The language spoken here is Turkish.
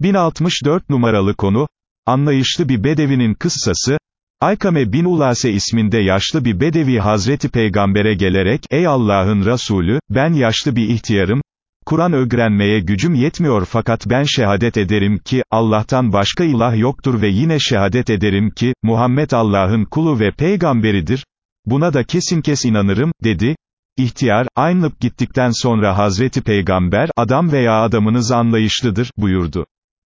1064 numaralı konu, anlayışlı bir bedevinin kıssası, Aykame bin Ulase isminde yaşlı bir bedevi Hazreti Peygamber'e gelerek, ey Allah'ın Resulü, ben yaşlı bir ihtiyarım, Kur'an öğrenmeye gücüm yetmiyor fakat ben şehadet ederim ki, Allah'tan başka ilah yoktur ve yine şehadet ederim ki, Muhammed Allah'ın kulu ve peygamberidir, buna da kesin kes inanırım, dedi, İhtiyar, aynılıp gittikten sonra Hazreti Peygamber, adam veya adamınız anlayışlıdır, buyurdu.